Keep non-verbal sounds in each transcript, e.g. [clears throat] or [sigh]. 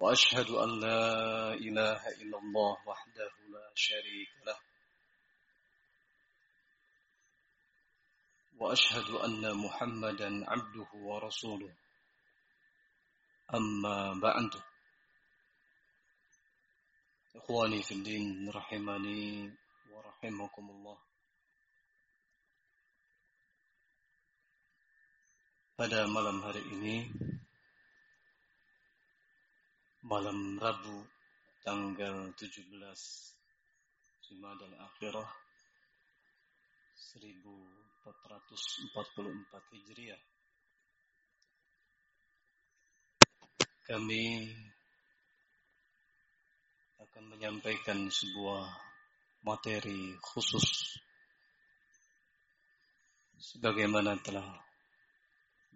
وأشهد أن لا إله إلا الله وحده لا شريك له. وأشهد أن محمدا عبده ورسوله. أما بعد. إخواني في الدين رحمني ورحمكم الله. Pada malam hari ini malam Rabu tanggal 17 Jumadal Akhirah 1444 Hijriah. Kami akan menyampaikan sebuah materi khusus sebagaimana telah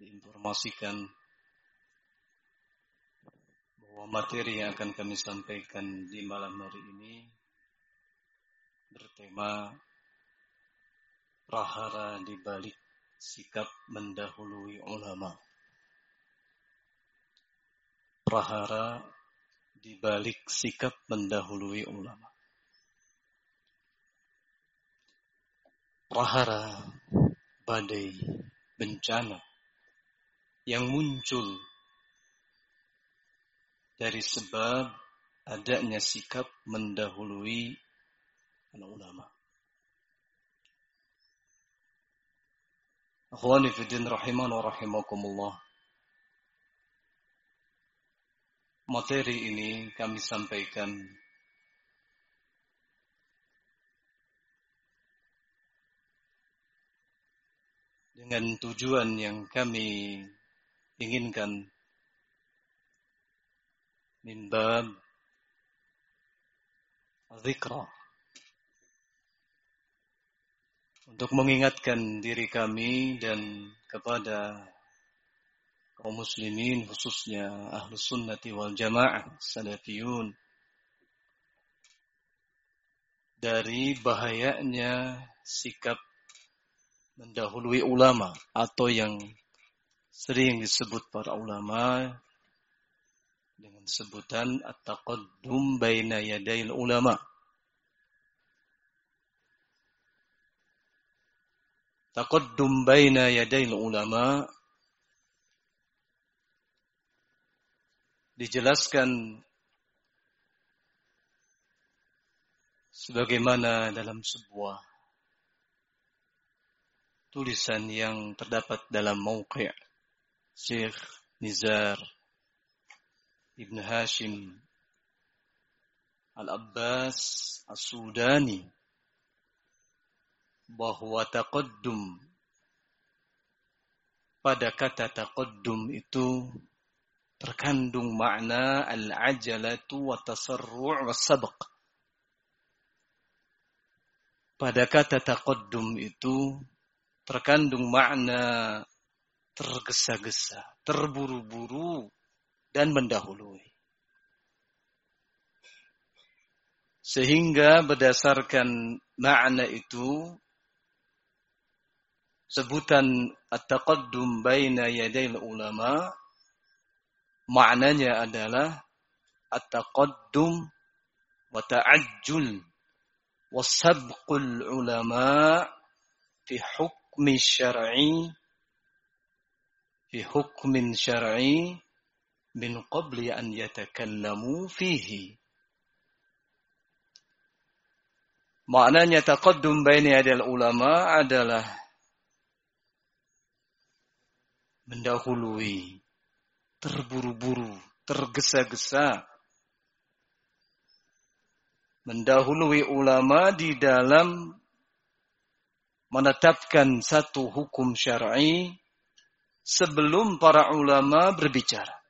diinformasikan bahwa materi yang akan kami sampaikan di malam hari ini bertema prahara di balik sikap mendahului ulama. Prahara di balik sikap mendahului ulama. Prahara badai bencana yang muncul dari sebab adanya sikap mendahului ulama. Akhwani fi din rahiman wa rahimakumullah. Materi ini kami sampaikan dengan tujuan yang kami inginkan min bab zikra untuk mengingatkan diri kami dan kepada kaum muslimin khususnya ahlu sunnati wal jamaah salafiyun dari bahayanya sikap mendahului ulama atau yang sering disebut para ulama dengan sebutan at-taqaddum baina yadayil ulama. Taqaddum baina yadayil ulama dijelaskan sebagaimana dalam sebuah tulisan yang terdapat dalam mauqi' Syekh Nizar Ibn Hashim Al-Abbas As-Sudani bahwa taqaddum pada kata taqaddum itu terkandung makna al-ajalatu wa tasarru' wa sabq. Pada kata taqaddum itu terkandung makna tergesa-gesa, terburu-buru, dan mendahului. Sehingga berdasarkan makna itu sebutan at-taqaddum baina yadayil ulama maknanya adalah at-taqaddum wa ta'ajjul wa sabqul ulama fi hukmi syar'i fi hukmin syar'i min qabli an yatakallamu fihi. Maknanya taqaddum baini adal ulama adalah mendahului, terburu-buru, tergesa-gesa. Mendahului ulama di dalam menetapkan satu hukum syar'i sebelum para ulama berbicara.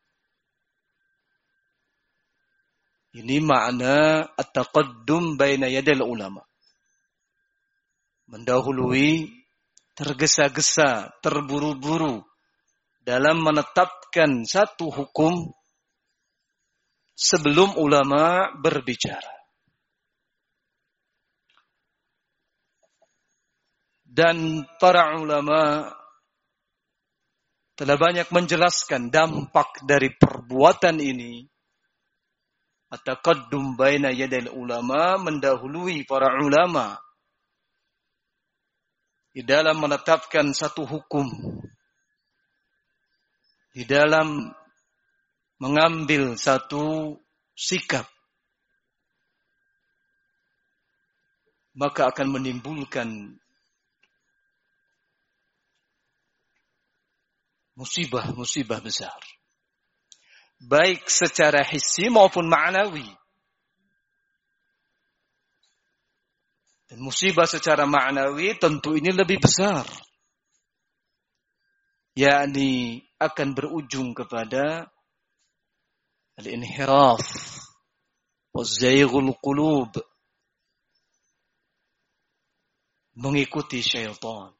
Ini makna at-taqaddum baina yadil ulama. Mendahului, tergesa-gesa, terburu-buru dalam menetapkan satu hukum sebelum ulama berbicara. Dan para ulama telah banyak menjelaskan dampak dari perbuatan ini. At-taqaddum baina yadil ulama mendahului para ulama. Di dalam menetapkan satu hukum. Di dalam mengambil satu sikap. Maka akan menimbulkan musibah-musibah besar. Baik secara hissi maupun ma'nawi. Dan musibah secara ma'nawi tentu ini lebih besar. yakni akan berujung kepada al-inhiraf wazaygul qulub mengikuti syaitan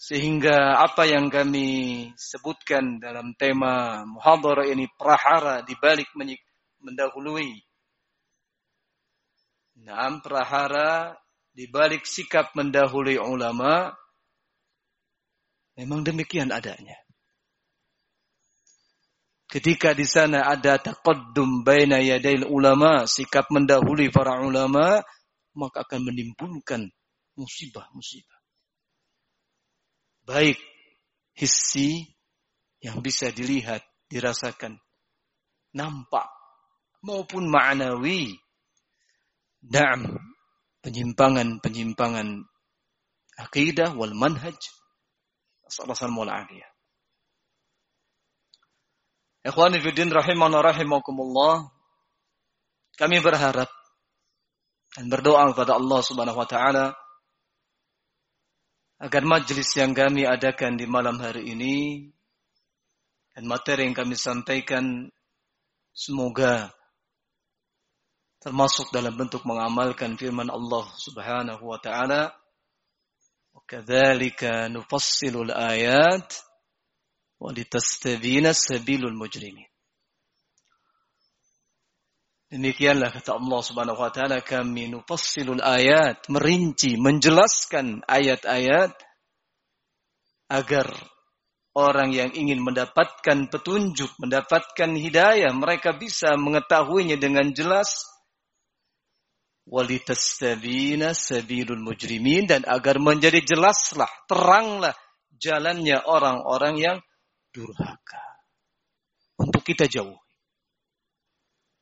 Sehingga apa yang kami sebutkan dalam tema muhadharah ini prahara di balik mendahului. Naam prahara di balik sikap mendahului ulama memang demikian adanya. Ketika di sana ada taqaddum baina yadail ulama, sikap mendahului para ulama, maka akan menimbulkan musibah-musibah baik hissi yang bisa dilihat, dirasakan, nampak maupun ma'nawi. Naam, penyimpangan-penyimpangan akidah wal manhaj. Assalamualaikum warahmatullahi Ikhwani fiddin rahimana rahimakumullah. Kami berharap dan berdoa kepada Allah Subhanahu wa taala agar majlis yang kami adakan di malam hari ini dan materi yang kami sampaikan semoga termasuk dalam bentuk mengamalkan firman Allah Subhanahu wa taala وكذلك نفصل الآيات ولتستبين سبيل المجرمين Demikianlah kata Allah Subhanahu wa taala kami nufassilul ayat, merinci, menjelaskan ayat-ayat agar orang yang ingin mendapatkan petunjuk, mendapatkan hidayah, mereka bisa mengetahuinya dengan jelas. Walitastabina sabilul mujrimin dan agar menjadi jelaslah, teranglah jalannya orang-orang yang durhaka. Untuk kita jauh.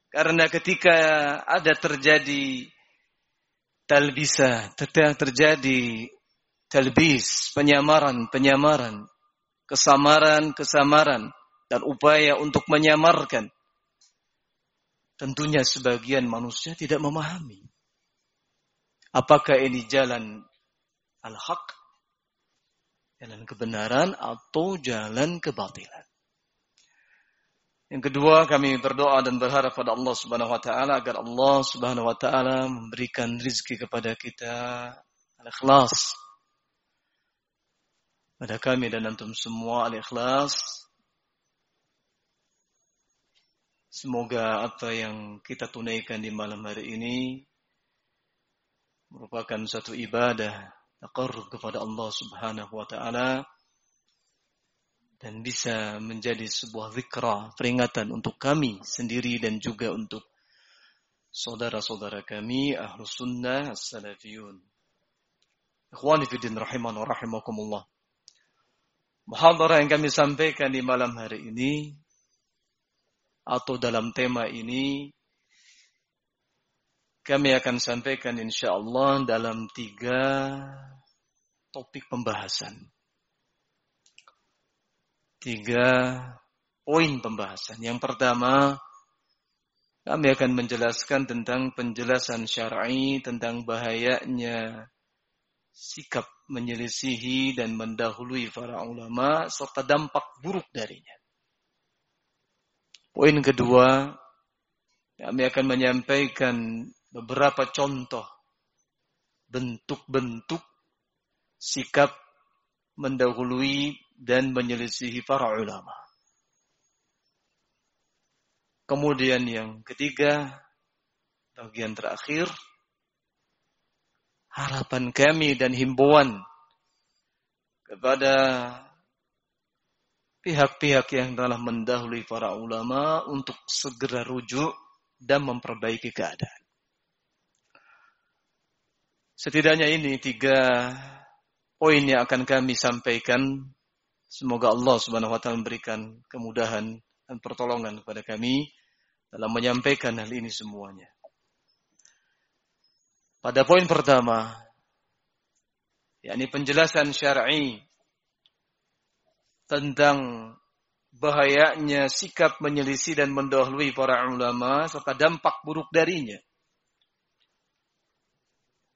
Karena ketika ada terjadi talbisa, terjadi talbis, penyamaran-penyamaran, kesamaran-kesamaran, dan upaya untuk menyamarkan. Tentunya sebagian manusia tidak memahami. Apakah ini jalan al-haq, jalan kebenaran, atau jalan kebatilan. Yang kedua, kami berdoa dan berharap pada Allah Subhanahu wa taala agar Allah Subhanahu wa taala memberikan rizki kepada kita al-ikhlas. Pada kami dan antum semua al-ikhlas. Semoga apa yang kita tunaikan di malam hari ini merupakan satu ibadah taqarrub kepada Allah Subhanahu wa taala dan bisa menjadi sebuah zikra, peringatan untuk kami sendiri dan juga untuk saudara-saudara kami ahlu sunnah as-salafiyun. Ikhwani fiddin rahiman wa rahimakumullah. Muhadarah yang kami sampaikan di malam hari ini atau dalam tema ini kami akan sampaikan insyaallah dalam tiga topik pembahasan tiga poin pembahasan. Yang pertama, kami akan menjelaskan tentang penjelasan syar'i tentang bahayanya sikap menyelisihi dan mendahului para ulama serta dampak buruk darinya. Poin kedua, kami akan menyampaikan beberapa contoh bentuk-bentuk sikap mendahului dan menyelisihi para ulama. Kemudian yang ketiga, bagian terakhir, harapan kami dan himbauan kepada pihak-pihak yang telah mendahului para ulama untuk segera rujuk dan memperbaiki keadaan. Setidaknya ini tiga poin yang akan kami sampaikan. Semoga Allah Subhanahu wa taala memberikan kemudahan dan pertolongan kepada kami dalam menyampaikan hal ini semuanya. Pada poin pertama, yakni penjelasan syar'i tentang bahayanya sikap menyelisih dan mendahului para ulama serta dampak buruk darinya.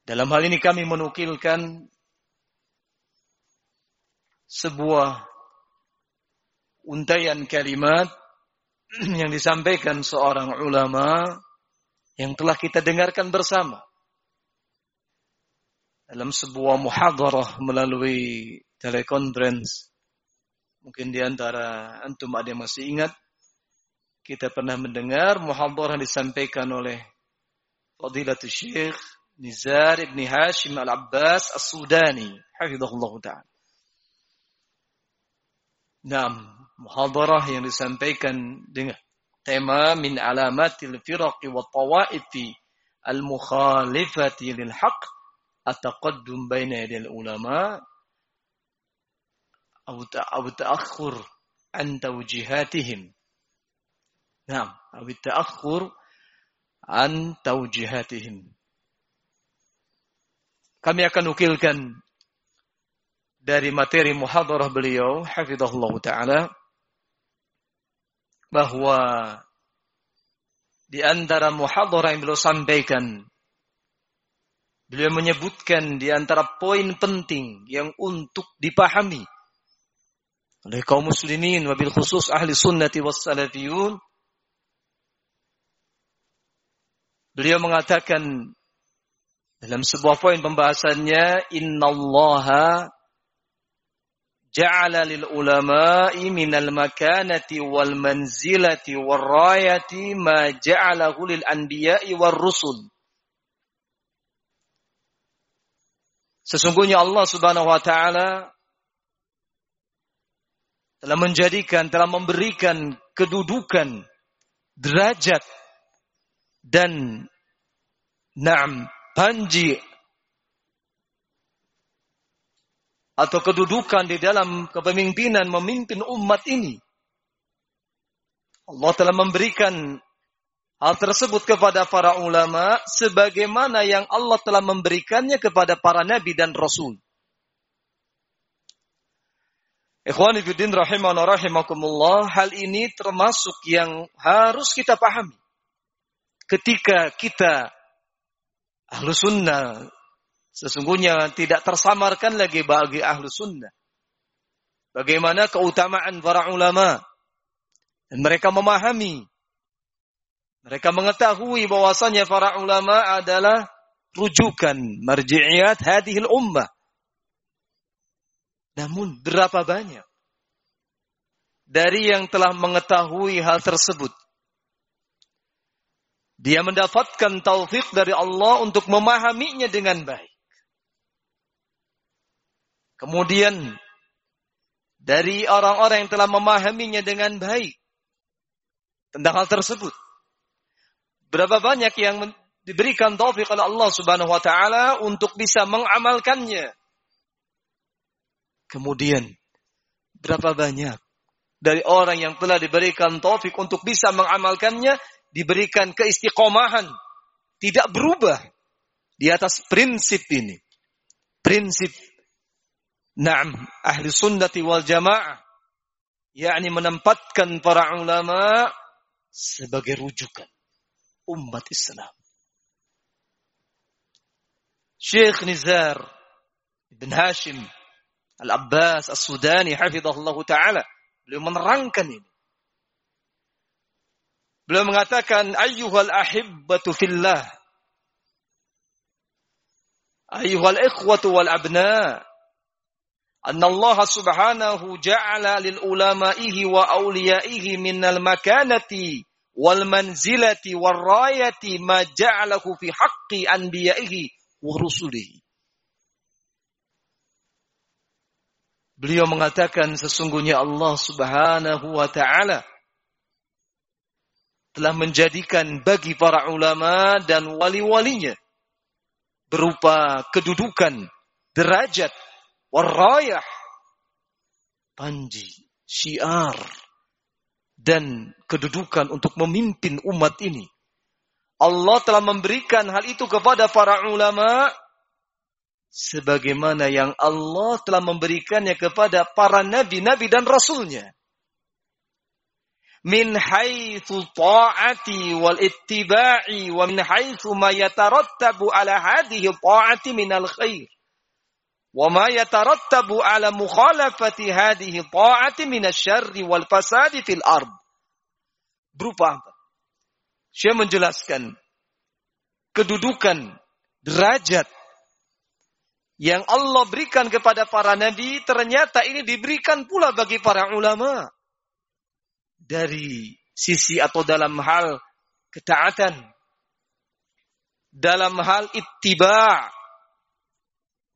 Dalam hal ini kami menukilkan sebuah untayan kalimat [clears throat] yang disampaikan seorang ulama yang telah kita dengarkan bersama dalam sebuah muhadarah melalui telekonferensi. Mungkin di antara antum ada yang masih ingat kita pernah mendengar muhadarah disampaikan oleh Fadilatul Syekh Nizar ibn Hashim al-Abbas as-Sudani. Hafizahullah ta'ala. Nah, muhadarah yang disampaikan dengan tema min alamatil firaqi wa tawaifi al-mukhalifati lil haq ataqaddum baina yadil ulama أو تأخر عن توجيهاتهم نعم أو التأخر عن توجيهاتهم Kami akan nukilkan dari materi muhadarah beliau, hafizahullah taala, bahwa di antara muhadarah yang beliau sampaikan, beliau menyebutkan di antara poin penting yang untuk dipahami oleh kaum muslimin wabil khusus ahli sunnati was salafiyun beliau mengatakan dalam sebuah poin pembahasannya, innallaha ja'ala lil ulama'i minal makanati wal manzilati wal rayati ma ja'alahu lil anbiya'i wal rusul. Sesungguhnya Allah Subhanahu wa taala telah menjadikan, telah memberikan kedudukan, derajat dan na'am panji atau kedudukan di dalam kepemimpinan memimpin umat ini. Allah telah memberikan hal tersebut kepada para ulama sebagaimana yang Allah telah memberikannya kepada para nabi dan rasul. Ikhwani fiddin rahimahna rahimakumullah, hal ini termasuk yang harus kita pahami. Ketika kita ahlu sunnah sesungguhnya tidak tersamarkan lagi bagi ahlu sunnah. Bagaimana keutamaan para ulama. Dan mereka memahami. Mereka mengetahui bahwasanya para ulama adalah rujukan marji'iyat hadihil ummah. Namun berapa banyak dari yang telah mengetahui hal tersebut dia mendapatkan taufik dari Allah untuk memahaminya dengan baik. Kemudian dari orang-orang yang telah memahaminya dengan baik tentang hal tersebut. Berapa banyak yang diberikan taufik oleh Allah Subhanahu wa taala untuk bisa mengamalkannya. Kemudian berapa banyak dari orang yang telah diberikan taufik untuk bisa mengamalkannya diberikan keistiqomahan, tidak berubah di atas prinsip ini. Prinsip Naam ahli sunnati wal jamaah yakni menempatkan para ulama sebagai rujukan umat Islam. Syekh Nizar bin Hashim Al-Abbas As-Sudani hafizahullah taala beliau menerangkan ini Beliau mengatakan ayyuhal ahibbatu fillah. Ayyuhal ikhwatu wal abna. Allah subhanahu ja'ala lil ulamaihi wa awliyaihi minal makanati wal manzilati wal rayati ma ja'alahu fi haqqi anbiyaihi wa rusulihi. Beliau mengatakan sesungguhnya Allah Subhanahu wa taala telah menjadikan bagi para ulama dan wali-walinya berupa kedudukan, derajat, warayah, panji, syiar, dan kedudukan untuk memimpin umat ini. Allah telah memberikan hal itu kepada para ulama sebagaimana yang Allah telah memberikannya kepada para nabi-nabi dan rasulnya. Min haitsu ta'ati wal ittiba'i wa min haitsu ma yatarattabu ala hadhihi ta'ati min al khair. Berupa apa? Menjelaskan kedudukan derajat yang Allah berikan kepada para nabi ternyata ini diberikan pula bagi para ulama dari sisi atau dalam hal ketaatan dalam hal ittiba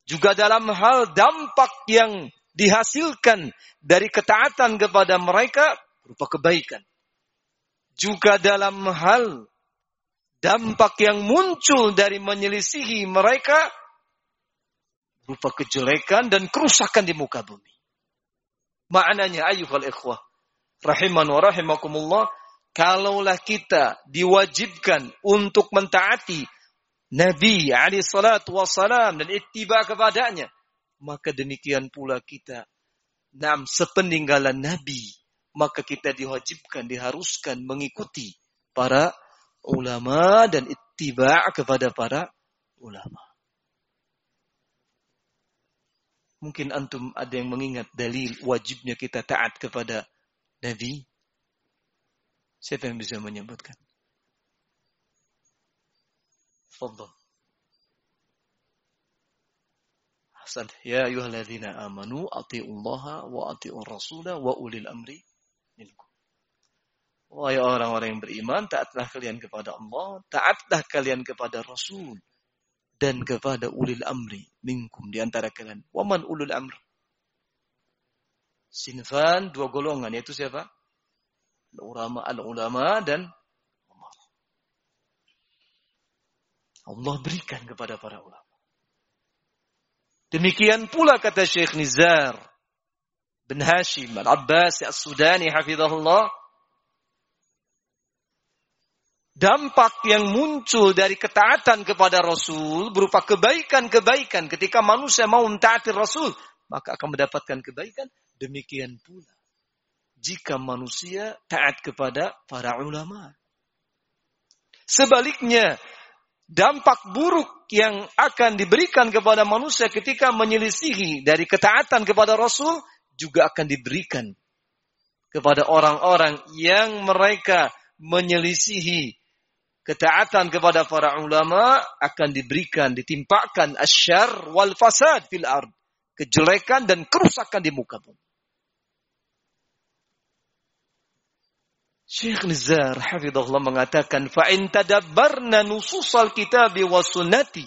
juga dalam hal dampak yang dihasilkan dari ketaatan kepada mereka berupa kebaikan juga dalam hal dampak yang muncul dari menyelisihi mereka berupa kejelekan dan kerusakan di muka bumi. Maknanya ayuhal ikhwah. Rahiman wa rahimakumullah. Kalaulah kita diwajibkan untuk mentaati Nabi alaihi salatu wassalam dan ittiba kepadanya. Maka demikian pula kita. Nam sepeninggalan Nabi. Maka kita diwajibkan, diharuskan mengikuti para ulama dan ittiba kepada para ulama. Mungkin antum ada yang mengingat dalil wajibnya kita taat kepada Nabi. Siapa yang bisa menyebutkan? Hasan. Ya ayuhalladzina amanu atiullaha wa atiur rasula wa ulil amri minkum. Wahai orang-orang yang beriman, taatlah kalian kepada Allah, taatlah kalian kepada Rasul dan kepada ulil amri minkum di antara kalian. Waman ulul amr? Sinfan dua golongan yaitu siapa? Ulama al-ulama dan Allah berikan kepada para ulama. Demikian pula kata Syekh Nizar bin Hashim al-Abbas as-Sudani hafizahullah dampak yang muncul dari ketaatan kepada Rasul berupa kebaikan-kebaikan. Ketika manusia mau mentaati Rasul maka akan mendapatkan kebaikan. Demikian pula jika manusia taat kepada para ulama. Sebaliknya dampak buruk yang akan diberikan kepada manusia ketika menyelisihi dari ketaatan kepada Rasul juga akan diberikan kepada orang-orang yang mereka menyelisihi ketaatan kepada para ulama akan diberikan, ditimpakan asyar wal fasad fil ard. Kejelekan dan kerusakan di muka bumi. Syekh Nizar hafizahullah mengatakan fa in tadabbarna nususal kitabi wa sunnati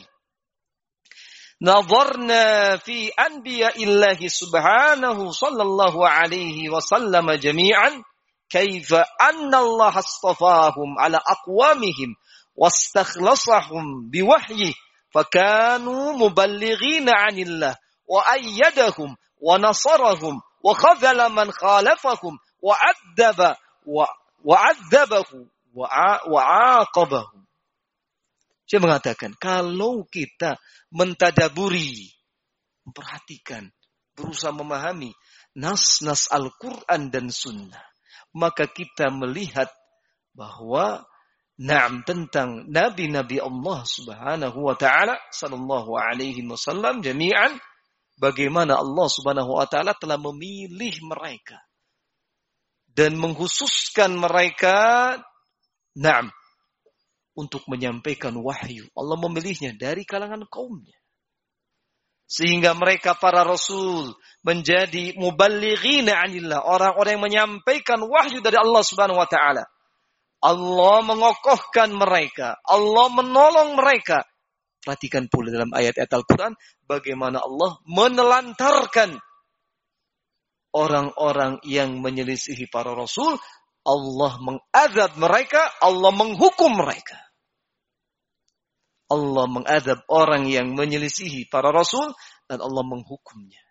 nadharna fi anbiya illahi subhanahu sallallahu alaihi wasallam jami'an kaifa anna Allah astafahum ala aqwamihim واستخلصهم بوحيه فكانوا مبلغين عن الله وأيدهم ونصرهم وخذل من خالفهم وأدب wa'adzabahu wa'aqabahu. Saya mengatakan, kalau kita mentadaburi, memperhatikan, berusaha memahami nas-nas Al-Quran dan Sunnah, maka kita melihat bahwa Naam tentang nabi-nabi Allah Subhanahu wa taala sallallahu alaihi wasallam jami'an bagaimana Allah Subhanahu wa taala telah memilih mereka dan menghususkan mereka Naam. Untuk menyampaikan wahyu. Allah memilihnya dari kalangan kaumnya. Sehingga mereka para rasul menjadi muballighina anillah. Orang-orang yang menyampaikan wahyu dari Allah subhanahu wa ta'ala. Allah mengokohkan mereka. Allah menolong mereka. Perhatikan pula dalam ayat-ayat Al-Quran. Bagaimana Allah menelantarkan orang-orang yang menyelisihi para rasul. Allah mengadab mereka. Allah menghukum mereka. Allah mengadab orang yang menyelisihi para rasul dan Allah menghukumnya.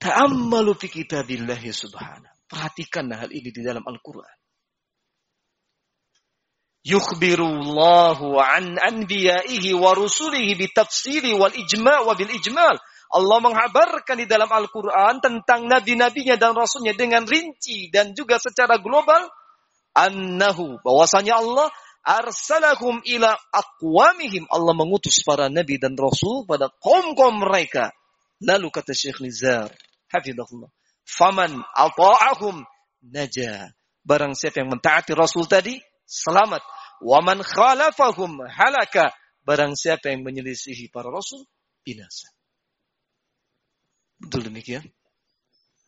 Ta'ammalu fi kitabillahi subhanahu. Perhatikan hal ini di dalam Al-Quran. Yukhbirullahu an anbiya'ihi wa rusulihi bitafsiri wal ijma' wa bil ijmal. Allah menghabarkan di dalam Al-Quran tentang nabi-nabinya dan rasulnya dengan rinci dan juga secara global. Annahu, bahwasanya Allah arsalahum ila aqwamihim. Allah mengutus para nabi dan rasul pada kaum-kaum mereka. Lalu kata Syekh Nizar, hafizahullah, "Faman ata'ahum naja." Barang siapa yang mentaati rasul tadi, selamat. Waman khalafahum halaka. Barang siapa yang menyelisihi para rasul, binasa. Betul demikian?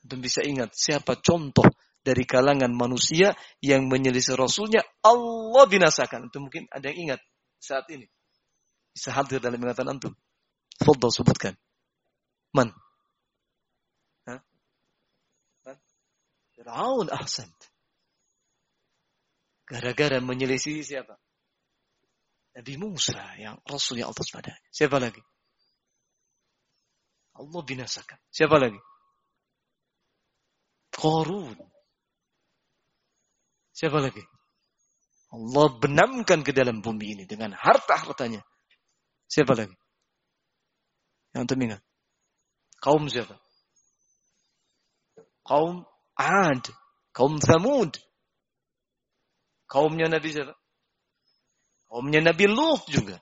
Dan bisa ingat siapa contoh dari kalangan manusia yang menyelisih Rasulnya, Allah binasakan. Itu mungkin ada yang ingat saat ini. Bisa hadir dalam ingatan antum. Fadal sebutkan. Man? Fir'aun ahsan. Gara-gara menyelisih siapa? Nabi Musa yang Rasul yang Allah pada. Siapa lagi? Allah binasakan. Siapa lagi? Korun. Siapa lagi? Allah benamkan ke dalam bumi ini dengan harta-hartanya. Siapa lagi? Yang temingat. Kaum siapa? Kaum Ad. Kaum Thamud. Kaumnya Nabi siapa? Kaumnya Nabi Lut juga.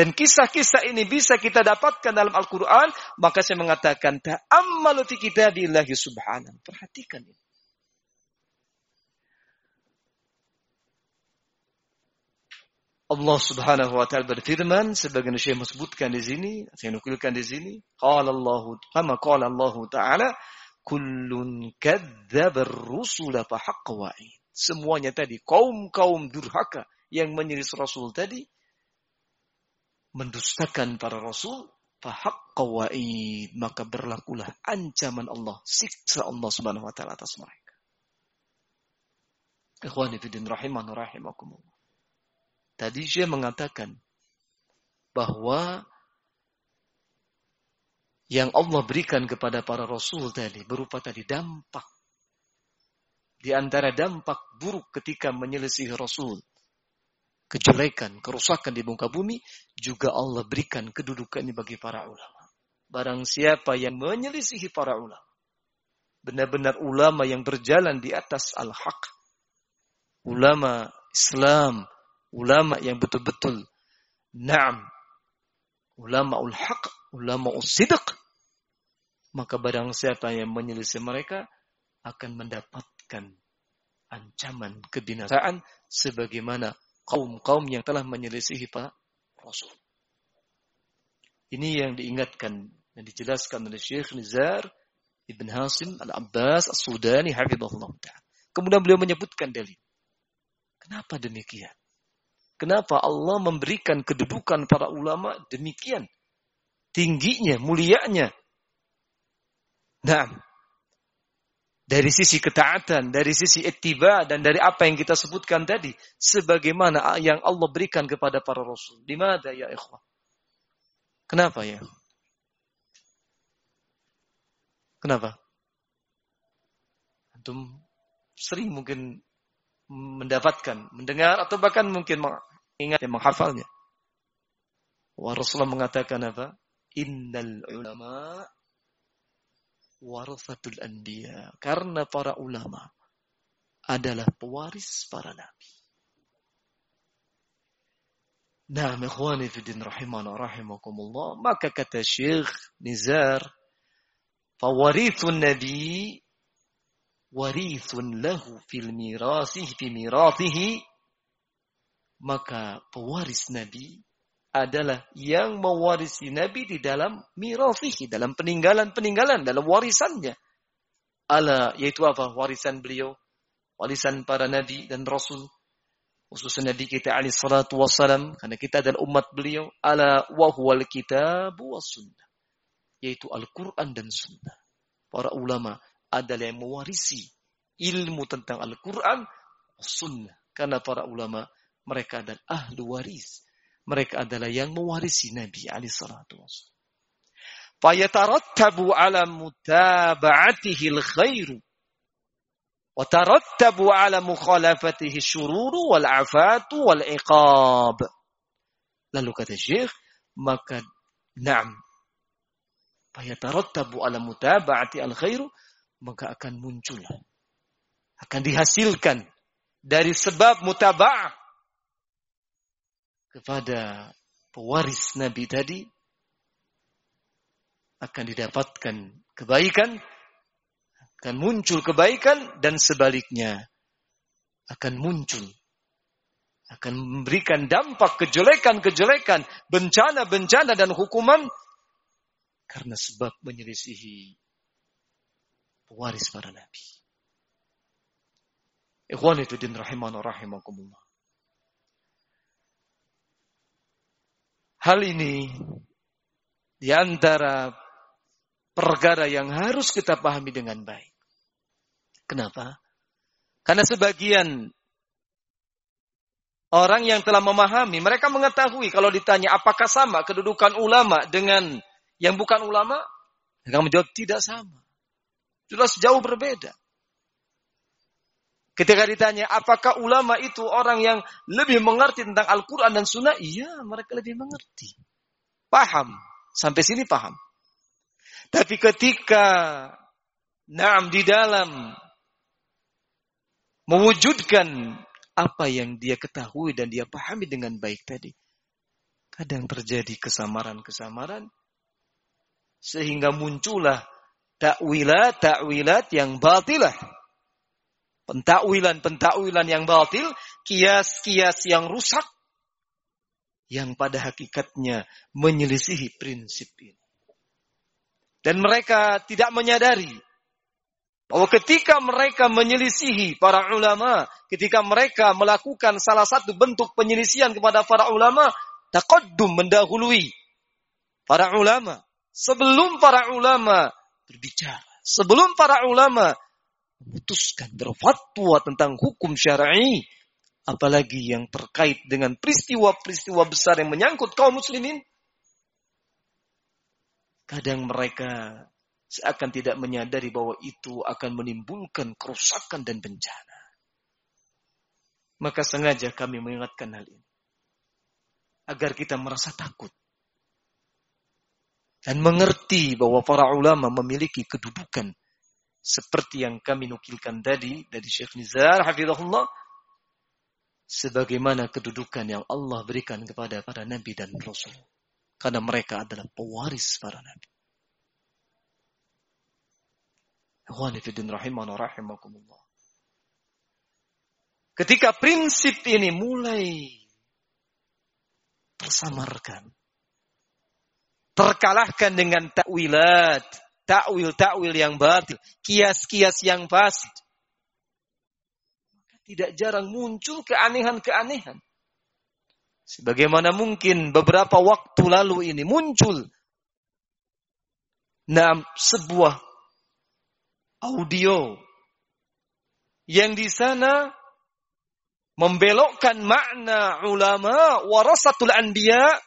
Dan kisah-kisah ini bisa kita dapatkan dalam Al-Quran. Maka saya mengatakan, Ta'ammalu fi kitabillahi subhanahu. Perhatikan ini. Allah Subhanahu wa taala berfirman sebagaimana Syekh menyebutkan di sini, saya nukilkan di sini, qala Allah kama qala Allah taala kullun kadzdaba ar-rusula fa. Semuanya tadi kaum-kaum durhaka yang menyelis rasul tadi mendustakan para rasul maka berlakulah ancaman Allah, siksa Allah Subhanahu wa taala atas mereka. Ikhwani rahiman. Tadi saya mengatakan bahwa yang Allah berikan kepada para rasul tadi berupa tadi dampak. Di antara dampak buruk ketika menyelesaikan rasul. Kejelekan, kerusakan di muka bumi. Juga Allah berikan kedudukan ini bagi para ulama. Barang siapa yang menyelisihi para ulama. Benar-benar ulama yang berjalan di atas al-haq. Ulama Islam, ulama yang betul-betul na'am ulama ul haq ulama sidq maka barang siapa yang menyelisih mereka akan mendapatkan ancaman kebinasaan sebagaimana kaum-kaum yang telah menyelisihi para rasul. Ini yang diingatkan dan dijelaskan oleh Syekh Nizar Ibn Hasim Al-Abbas As-Sudani hafizahullah ta'ala. Kemudian beliau menyebutkan dalil. Kenapa demikian? Kenapa Allah memberikan kedudukan para ulama demikian tingginya, mulianya? Nah, dari sisi ketaatan, dari sisi ittiba dan dari apa yang kita sebutkan tadi, sebagaimana yang Allah berikan kepada para rasul. Di mana ya ikhwah? Kenapa ya? Kenapa? Antum sering mungkin mendapatkan, mendengar atau bahkan mungkin ingat yang menghafalnya. Wa Rasulullah mengatakan apa? Innal ulama warathatul anbiya. Karena para ulama adalah pewaris para nabi. Nah, ikhwani fi din rahimana rahimakumullah. Maka kata Syekh Nizar, fawarithun nabi warithun lahu fil mirasihi fi mirathihi maka pewaris Nabi adalah yang mewarisi Nabi di dalam mirasihi dalam peninggalan-peninggalan dalam warisannya. Ala yaitu apa? Warisan beliau warisan para nabi dan rasul khususnya Nabi kita alaihi salatu wassalam karena kita adalah umat beliau ala wa huwal kitab was sunnah yaitu Al-Qur'an dan sunnah. Para ulama adalah yang mewarisi ilmu tentang Al-Qur'an sunnah. Karena para ulama mereka adalah ahlu waris mereka adalah yang mewarisi Nabi alaihi salatu wassalam fayatarattabu ala mutaba'atihi al-khairu وترتب على مخالفته الشرور والعفات والعقاب lalu kata Syekh maka na'am fayatarattabu ala mutaba'ati al-khairu maka akan muncul akan dihasilkan dari sebab mutaba'ah kepada pewaris Nabi tadi akan didapatkan kebaikan akan muncul kebaikan dan sebaliknya akan muncul akan memberikan dampak kejelekan-kejelekan, bencana-bencana dan hukuman karena sebab menyelisihi pewaris para nabi. Ikhwan itu din rahimakumullah. Hal ini di antara perkara yang harus kita pahami dengan baik. Kenapa? Karena sebagian orang yang telah memahami, mereka mengetahui kalau ditanya apakah sama kedudukan ulama dengan yang bukan ulama, mereka menjawab tidak sama. Jelas jauh berbeda. Ketika ditanya apakah ulama itu orang yang lebih mengerti tentang Al-Quran dan Sunnah, iya mereka lebih mengerti. Paham. Sampai sini paham. Tapi ketika Naam di dalam mewujudkan apa yang dia ketahui dan dia pahami dengan baik tadi. Kadang terjadi kesamaran-kesamaran sehingga muncullah takwilat-takwilat yang batilah. Pentakwilan-pentakwilan yang batil, kias-kias yang rusak yang pada hakikatnya menyelisihi prinsip ini. Dan mereka tidak menyadari bahwa ketika mereka menyelisihi para ulama, ketika mereka melakukan salah satu bentuk penyelisihan kepada para ulama, taqaddum mendahului para ulama. Sebelum para ulama berbicara, sebelum para ulama memutuskan berfatwa tentang hukum syar'i, apalagi yang terkait dengan peristiwa-peristiwa besar yang menyangkut kaum muslimin, kadang mereka seakan tidak menyadari bahwa itu akan menimbulkan kerusakan dan bencana. Maka sengaja kami mengingatkan hal ini. Agar kita merasa takut. Dan mengerti bahwa para ulama memiliki kedudukan. Seperti yang kami nukilkan tadi dari Syekh Nizar, Hafizahullah. Sebagaimana kedudukan yang Allah berikan kepada para nabi dan rasul. Karena mereka adalah pewaris para nabi. Ketika prinsip ini mulai tersamarkan, terkalahkan dengan takwilat, takwil-takwil yang batil, kias-kias yang fasid. Tidak jarang muncul keanehan-keanehan. Sebagaimana mungkin beberapa waktu lalu ini muncul nah, sebuah audio yang di sana membelokkan makna ulama warasatul anbiya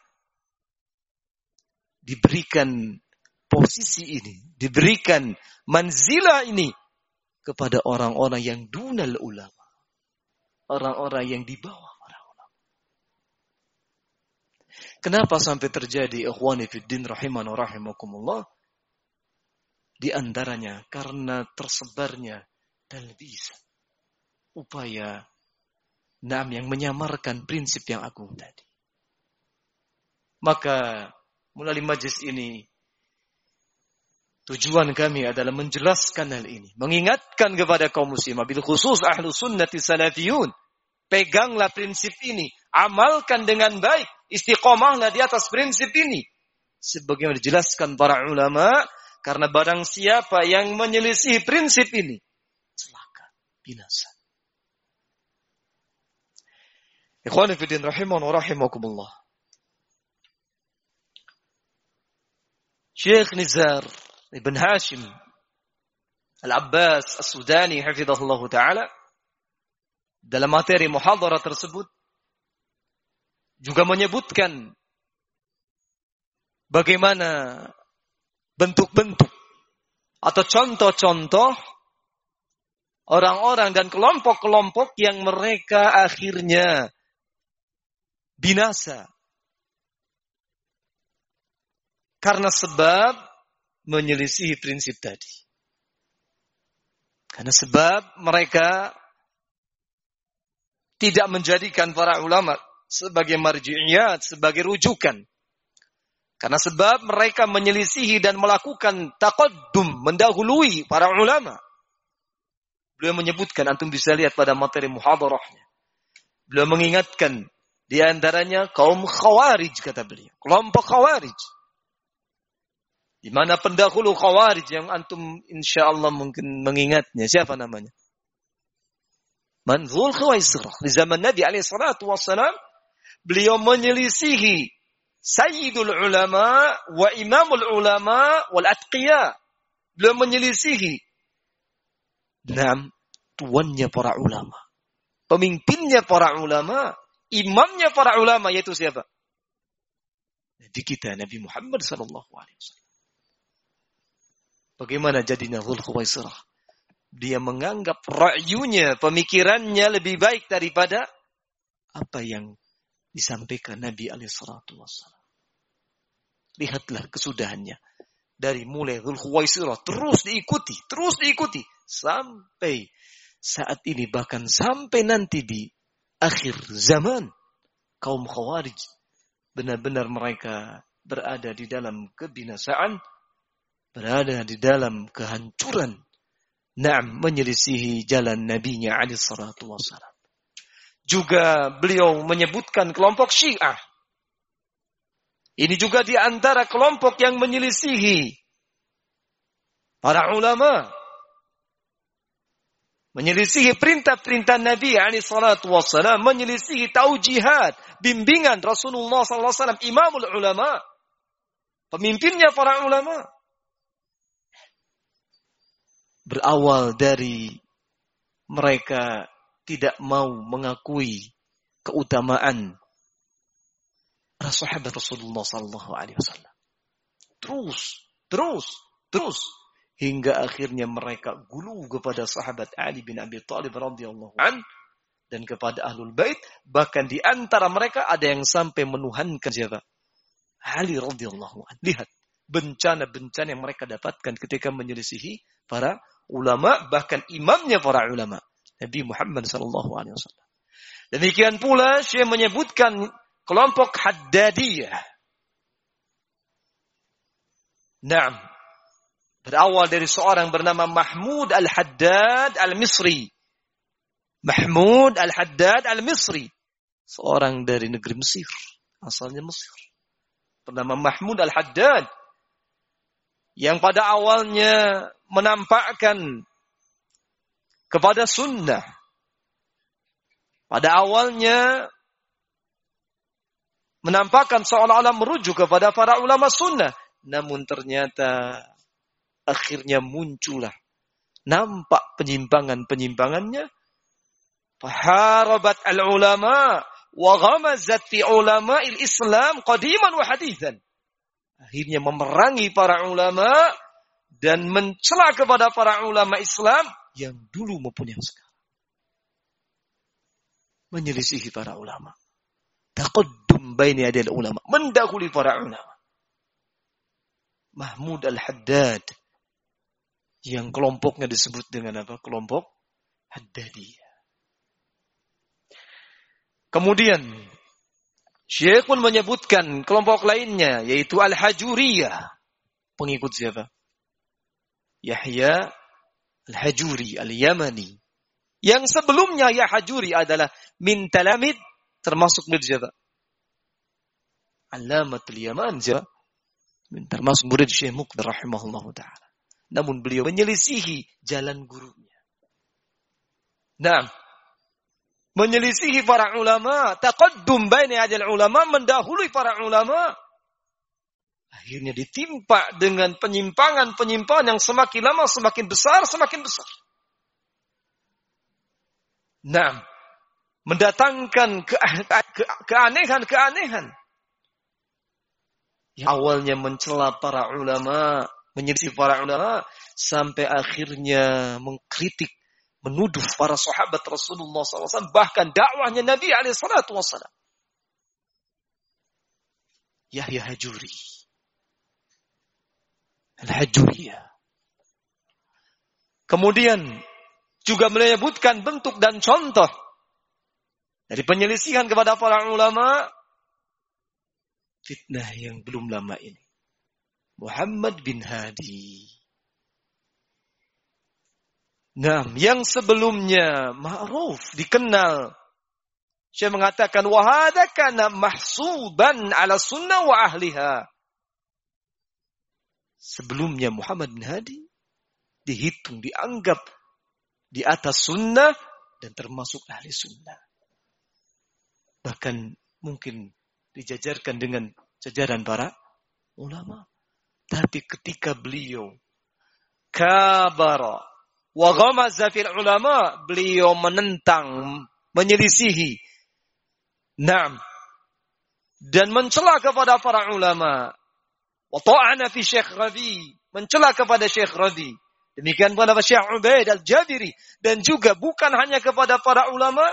diberikan posisi ini, diberikan manzila ini kepada orang-orang yang dunal ulama. Orang-orang yang di bawah para ulama. Kenapa sampai terjadi ikhwani fiddin rahiman rahimakumullah? Di antaranya karena tersebarnya talbis. Upaya nam yang menyamarkan prinsip yang agung tadi. Maka melalui majlis ini Tujuan kami adalah menjelaskan hal ini. Mengingatkan kepada kaum muslimah. Bil khusus ahlu sunnati salafiyun. Peganglah prinsip ini. Amalkan dengan baik. Istiqomahlah di atas prinsip ini. Sebagaimana dijelaskan para ulama. Karena barang siapa yang menyelisih prinsip ini. Celaka. Binasa. Ikhwanifidin rahimah wa rahimakumullah. Syekh Nizar Ibn Hashim Al-Abbas As-Sudani hafizahullah taala. Dalam materi muhadarah tersebut juga menyebutkan bagaimana bentuk-bentuk atau contoh-contoh orang-orang dan kelompok-kelompok yang mereka akhirnya binasa. Karena sebab menyelisihi prinsip tadi. Karena sebab mereka tidak menjadikan para ulama sebagai marji'iyat, sebagai rujukan. Karena sebab mereka menyelisihi dan melakukan taqaddum, mendahului para ulama. Beliau menyebutkan, antum bisa lihat pada materi muhadarahnya. Beliau mengingatkan, di antaranya kaum khawarij, kata beliau. Kelompok khawarij di mana pendahulu Khawarij yang antum insya Allah mungkin mengingatnya. Siapa namanya? Manzul Khawaisirah. Di zaman Nabi alaihissalatu wassalam, beliau menyelisihi Sayyidul ulama wa imamul ulama wal atqiya. Beliau menyelisihi enam tuannya para ulama. Pemimpinnya para ulama, imamnya para ulama yaitu siapa? Nabi kita Nabi Muhammad sallallahu alaihi wasallam. Bagaimana jadinya Dhul Khuwaisirah? Dia menganggap ra'yunya, pemikirannya lebih baik daripada apa yang disampaikan Nabi alaihissalatu. Lihatlah kesudahannya. Dari mulai Dhul Khuwaisirah terus diikuti, terus diikuti. Sampai saat ini bahkan sampai nanti di akhir zaman. Kaum Khawarij benar-benar mereka berada di dalam kebinasaan berada di dalam kehancuran. Naam, menyelisihi jalan nabinya alaihi salatu. Juga beliau menyebutkan kelompok Syiah. Ini juga di antara kelompok yang menyelisihi para ulama. Menyelisihi perintah-perintah Nabi alaihi salatu wassalam, menyelisihi taujihat, bimbingan Rasulullah sallallahu alaihi wasallam, imamul ulama. Pemimpinnya para ulama berawal dari mereka tidak mau mengakui keutamaan para sahabat Rasulullah sallallahu alaihi wasallam. Terus, terus, terus hingga akhirnya mereka gulu kepada sahabat Ali bin Abi Thalib radhiyallahu an dan kepada ahlul bait bahkan di antara mereka ada yang sampai menuhankan siapa? Ali radhiyallahu an. Lihat bencana-bencana yang mereka dapatkan ketika menyelisihi para ulama, bahkan imamnya para ulama. Nabi Muhammad sallallahu alaihi wasallam. Demikian pula Syekh menyebutkan kelompok Haddadiyah. Naam. Berawal dari seorang bernama Mahmud Al-Haddad Al-Misri. Mahmud Al-Haddad Al-Misri. Seorang dari negeri Mesir. Asalnya Mesir. Bernama Mahmud Al-Haddad yang pada awalnya menampakkan kepada sunnah. Pada awalnya menampakkan seolah-olah merujuk kepada para ulama sunnah. Namun ternyata akhirnya muncullah nampak penyimpangan-penyimpangannya. Faharabat al-ulama wa ghamazat fi ulama il-islam qadiman wa hadithan akhirnya memerangi para ulama dan mencela kepada para ulama Islam yang dulu maupun yang sekarang. Menyelisihi para ulama. Taqaddum baini adil ulama. Mendahului para ulama. Mahmud Al-Haddad. Yang kelompoknya disebut dengan apa? Kelompok Haddadiyah. Kemudian Syekh pun menyebutkan kelompok lainnya yaitu Al-Hajuriyah. Pengikut siapa? Yahya Al-Hajuri Al-Yamani. Yang sebelumnya Yahya Hajuri adalah min talamid termasuk murid siapa? Alamatul Yaman siapa? Termasuk murid Syekh Muqdar rahimahullah ta'ala. Namun beliau menyelisihi jalan gurunya. Nah, menyelisihi para ulama, taqaddum baini adil ulama, mendahului para ulama. Akhirnya ditimpa dengan penyimpangan-penyimpangan yang semakin lama semakin besar, semakin besar. Nah, mendatangkan keanehan-keanehan. Yang awalnya mencela para ulama, menyelisih para ulama, sampai akhirnya mengkritik menuduh para sahabat Rasulullah SAW, bahkan dakwahnya Nabi SAW. Yahya Hajuri. Al-Hajuriyah. Kemudian juga menyebutkan bentuk dan contoh dari penyelisihan kepada para ulama fitnah yang belum lama ini. Muhammad bin Hadi Nah, yang sebelumnya ma'ruf, dikenal. Saya mengatakan wahada kana mahsuban ala sunnah wa ahliha. Sebelumnya Muhammad bin Hadi dihitung, dianggap di atas sunnah dan termasuk ahli sunnah. Bahkan mungkin dijajarkan dengan jajaran para ulama. Tapi ketika beliau kabara Wa ghamaza fil ulama, beliau menentang, menyelisihi. Naam. Dan mencela kepada para ulama. Wa ta'ana fi Syekh Rabi, mencela kepada Syekh Rabi. Demikian kepada Syekh Ubaid Al-Jabiri dan juga bukan hanya kepada para ulama,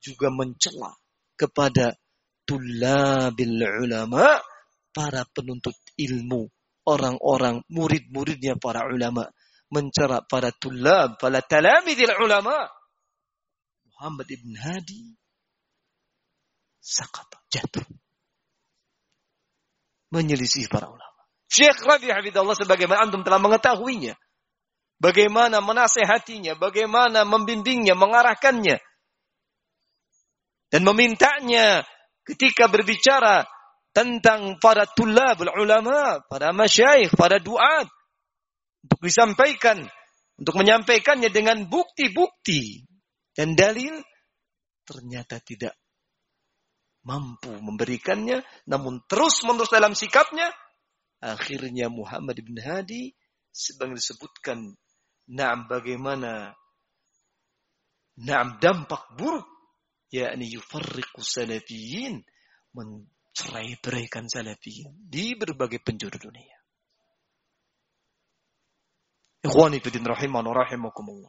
juga mencela kepada tulabil ulama, para penuntut ilmu, orang-orang murid-muridnya para ulama mencela para tulab, para talamidil ulama. Muhammad ibn Hadi sakat jatuh. Menyelisih para ulama. Syekh Rabi Hafidullah sebagaimana antum telah mengetahuinya. Bagaimana menasehatinya, bagaimana membimbingnya, mengarahkannya. Dan memintanya ketika berbicara tentang para tulab ulama, para masyayikh, para duat, untuk disampaikan, untuk menyampaikannya dengan bukti-bukti dan dalil, ternyata tidak mampu memberikannya, namun terus-menerus dalam sikapnya, akhirnya Muhammad bin Hadi sebagaimana disebutkan, naam bagaimana naam dampak buruk yakni yufarriqu salafiyin mencerai-beraikan salafiyin di berbagai penjuru dunia. Ikhwani fidin rahiman rahimakumullah.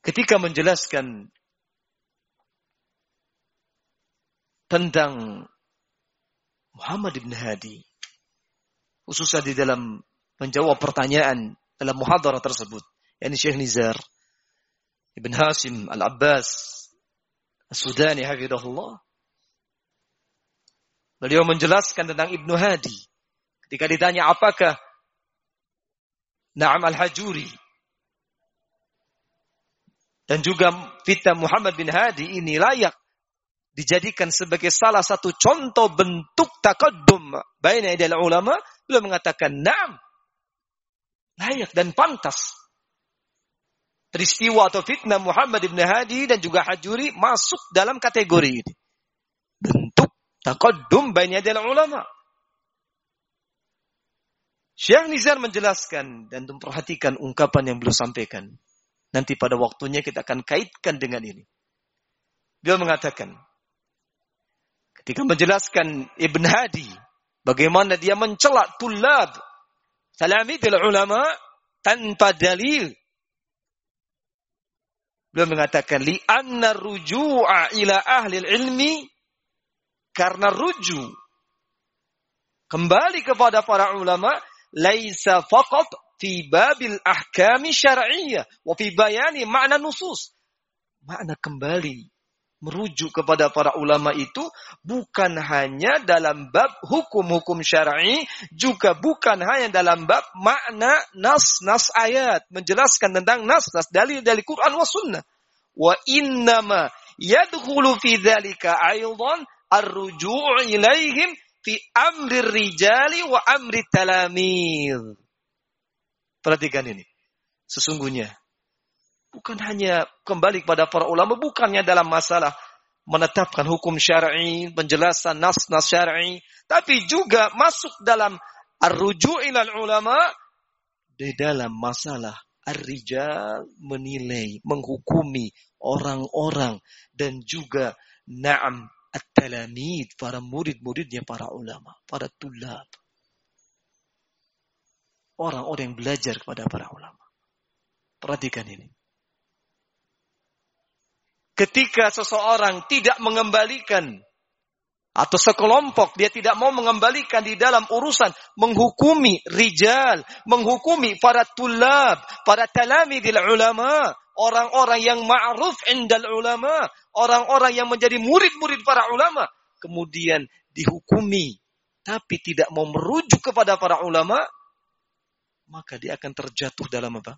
Ketika menjelaskan tentang Muhammad ibn Hadi, khususnya di dalam menjawab pertanyaan dalam muhadarah tersebut, yakni Syekh Nizar Ibn Hasim Al-Abbas As-Sudani hafidahullah. Beliau menjelaskan tentang Ibnu Hadi. Ketika ditanya apakah Naam al-Hajuri. Dan juga fitnah Muhammad bin Hadi ini layak dijadikan sebagai salah satu contoh bentuk takaddum baina idal ulama. Beliau mengatakan, naam. Layak dan pantas. Peristiwa atau fitnah Muhammad bin Hadi dan juga Hajuri masuk dalam kategori ini. Bentuk takaddum baina idal ulama. Syekh Nizar menjelaskan dan memperhatikan ungkapan yang beliau sampaikan. Nanti pada waktunya kita akan kaitkan dengan ini. Beliau mengatakan, ketika menjelaskan Ibn Hadi, bagaimana dia mencela tulab, salamidil ulama, tanpa dalil. Beliau mengatakan, li'anna ruju'a ila ahli ilmi, karena ruju, kembali kepada para ulama, laisa faqat fi babil ahkami syar'iyyah wa fi bayani makna nusus. Makna kembali merujuk kepada para ulama itu bukan hanya dalam bab hukum-hukum syar'i, juga bukan hanya dalam bab makna nas-nas ayat, menjelaskan tentang nas-nas dari dari Quran wa sunnah. Wa innama yadkhulu fi dzalika aidan ar-ruju' ilaihim fi amri rijali wa amri talamid. Perhatikan ini. Sesungguhnya bukan hanya kembali kepada para ulama, bukannya dalam masalah menetapkan hukum syar'i, penjelasan nas-nas syar'i, tapi juga masuk dalam ar-ruju' ulama di dalam masalah ar-rijal menilai, menghukumi orang-orang dan juga na'am at-talamid, para murid-muridnya para ulama, para tulab. Orang-orang yang belajar kepada para ulama. Perhatikan ini. Ketika seseorang tidak mengembalikan atau sekelompok dia tidak mau mengembalikan di dalam urusan menghukumi rijal, menghukumi para tulab, para talamidil ulama, orang-orang yang ma'ruf indal ulama, orang-orang yang menjadi murid-murid para ulama, kemudian dihukumi tapi tidak mau merujuk kepada para ulama, maka dia akan terjatuh dalam apa?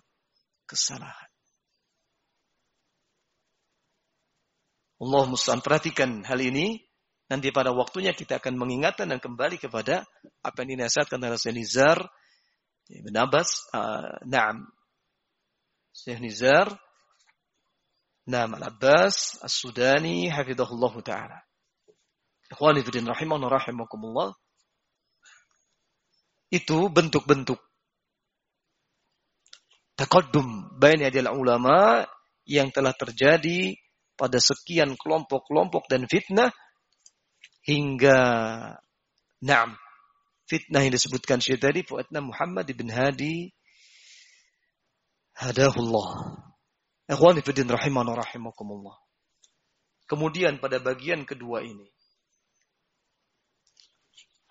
kesalahan. Allah musta'an perhatikan hal ini. Nanti pada waktunya kita akan mengingatkan dan kembali kepada apa yang dinasihatkan oleh Syekh Nizar Ibn Abbas. Uh, Naam. Syekh Nizar. Naam Al-Abbas As-Sudani Hafidhahullah Ta'ala. Ikhwani fidin rahimahun rahimakumullah. Itu bentuk-bentuk taqaddum baina yadil ulama yang telah terjadi pada sekian kelompok-kelompok dan fitnah hingga na'am fitnah yang disebutkan Syekh tadi Fuadna Muhammad bin Hadi hadahullah ikhwani fiddin rahimana rahimakumullah kemudian pada bagian kedua ini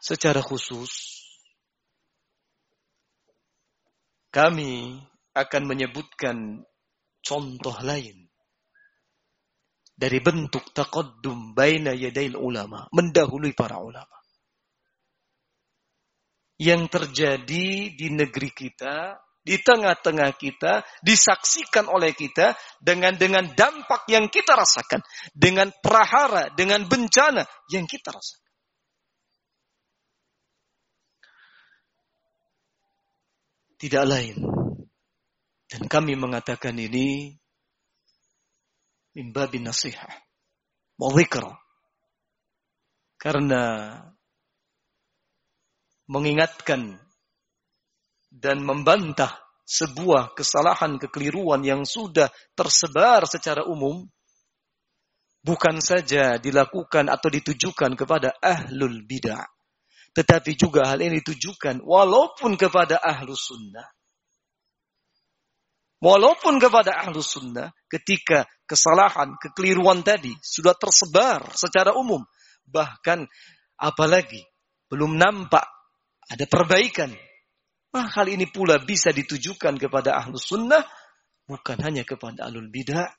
secara khusus kami akan menyebutkan contoh lain dari bentuk taqaddum baina yadail ulama, mendahului para ulama. Yang terjadi di negeri kita, di tengah-tengah kita, disaksikan oleh kita dengan dengan dampak yang kita rasakan, dengan prahara, dengan bencana yang kita rasakan. Tidak lain. Dan kami mengatakan ini min babin nasihah wa Karena mengingatkan dan membantah sebuah kesalahan kekeliruan yang sudah tersebar secara umum bukan saja dilakukan atau ditujukan kepada ahlul bidah tetapi juga hal ini ditujukan walaupun kepada ahlus sunnah Walaupun kepada ahlu sunnah, ketika kesalahan, kekeliruan tadi sudah tersebar secara umum. Bahkan apalagi belum nampak ada perbaikan. Nah, hal ini pula bisa ditujukan kepada ahlu sunnah, bukan hanya kepada ahlul bidah,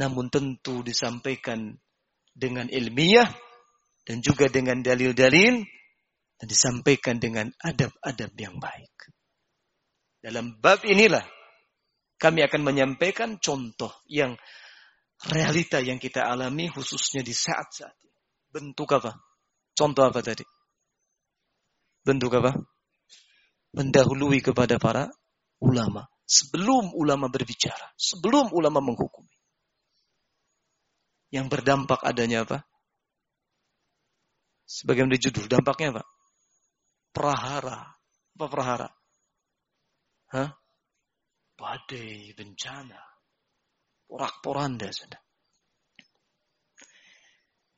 namun tentu disampaikan dengan ilmiah dan juga dengan dalil-dalil dan disampaikan dengan adab-adab yang baik. Dalam bab inilah kami akan menyampaikan contoh yang realita yang kita alami khususnya di saat-saat ini. Bentuk apa? Contoh apa tadi? Bentuk apa? Mendahului kepada para ulama. Sebelum ulama berbicara. Sebelum ulama menghukumi. Yang berdampak adanya apa? Sebagaimana di judul. Dampaknya apa? Prahara. Apa prahara? Hah? badai, bencana, porak-poranda sudah.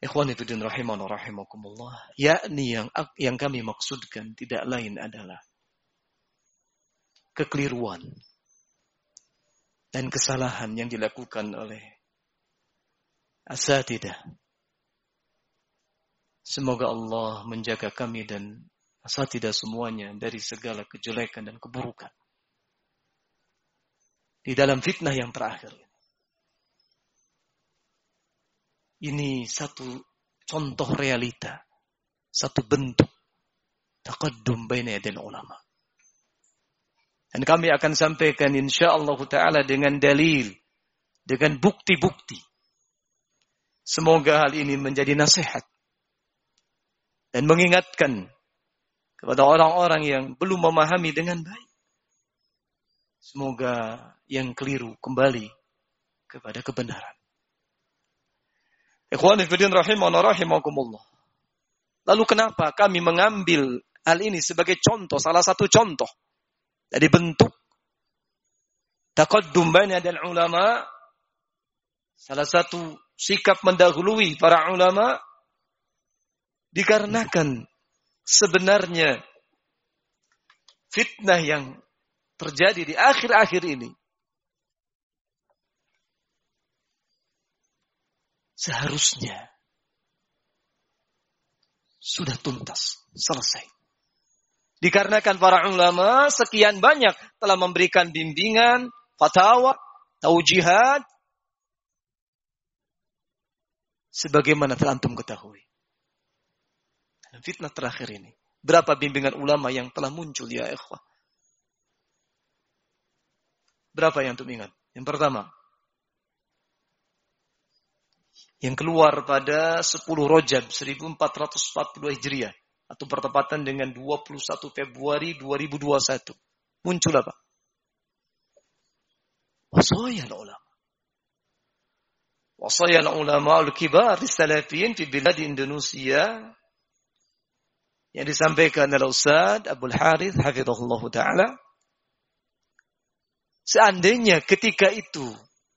Ikhwan itu din rahiman rahimakumullah. Yakni yang yang kami maksudkan tidak lain adalah kekeliruan dan kesalahan yang dilakukan oleh asatidah. Semoga Allah menjaga kami dan asatidah semuanya dari segala kejelekan dan keburukan di dalam fitnah yang terakhir. Ini satu contoh realita. Satu bentuk. Taqaddum baina yadil ulama. Dan kami akan sampaikan insyaAllah ta'ala dengan dalil. Dengan bukti-bukti. Semoga hal ini menjadi nasihat. Dan mengingatkan kepada orang-orang yang belum memahami dengan baik. Semoga yang keliru kembali kepada kebenaran. Ikhwani fillah rahimahuna rahimakumullah. Lalu kenapa kami mengambil hal ini sebagai contoh, salah satu contoh dari bentuk taqaddum baina dan ulama. Salah satu sikap mendahului para ulama dikarenakan sebenarnya fitnah yang terjadi di akhir-akhir ini. Seharusnya sudah tuntas, selesai. Dikarenakan para ulama sekian banyak telah memberikan bimbingan, fatwa, taujihat, sebagaimana telah antum ketahui fitnah terakhir ini. Berapa bimbingan ulama yang telah muncul ya ikhwah? Berapa yang antum ingat? Yang pertama, yang keluar pada 10 Rojab 1440 Hijriah atau bertepatan dengan 21 Februari 2021. Muncul apa? Wasaya ulama. Wasaya ulama al-kibar salafiyin fi bilad Indonesia yang disampaikan oleh Ustaz Abdul Harith hafizahullah taala seandainya ketika itu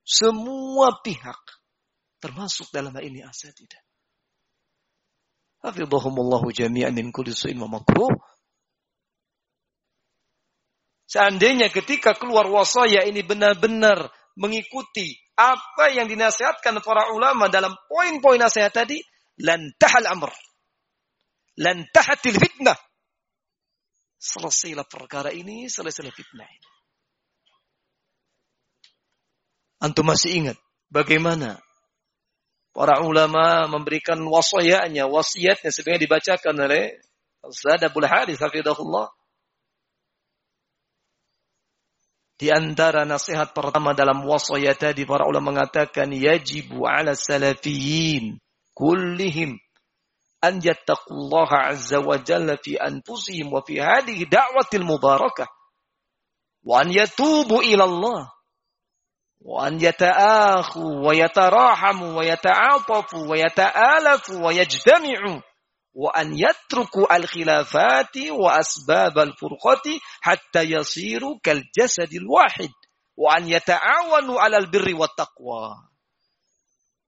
semua pihak termasuk dalam hal ini asatidah hafizahumullah jami'an min kulli su'in wa makruh Seandainya ketika keluar wasaya ini benar-benar mengikuti apa yang dinasihatkan para ulama dalam poin-poin nasihat tadi, lantahal amr lantahatil fitnah. Selesailah perkara ini, selesailah fitnah ini. Antum masih ingat bagaimana para ulama memberikan wasiatnya, wasiatnya sebenarnya dibacakan oleh Ustaz Abdul Haris hafizahullah. Di antara nasihat pertama dalam wasiat tadi para ulama mengatakan yajibu ala salafiyin kullihim an yattaqullaha azza wa jalla fi anfusihim wa fi hadhihi da'watil mubarakah wa an yatubu ila Allah an yatruku al khilafati wa asbab al furqati hatta yasiru kal jasadil wahid wa an yata'awanu alal birri wat taqwa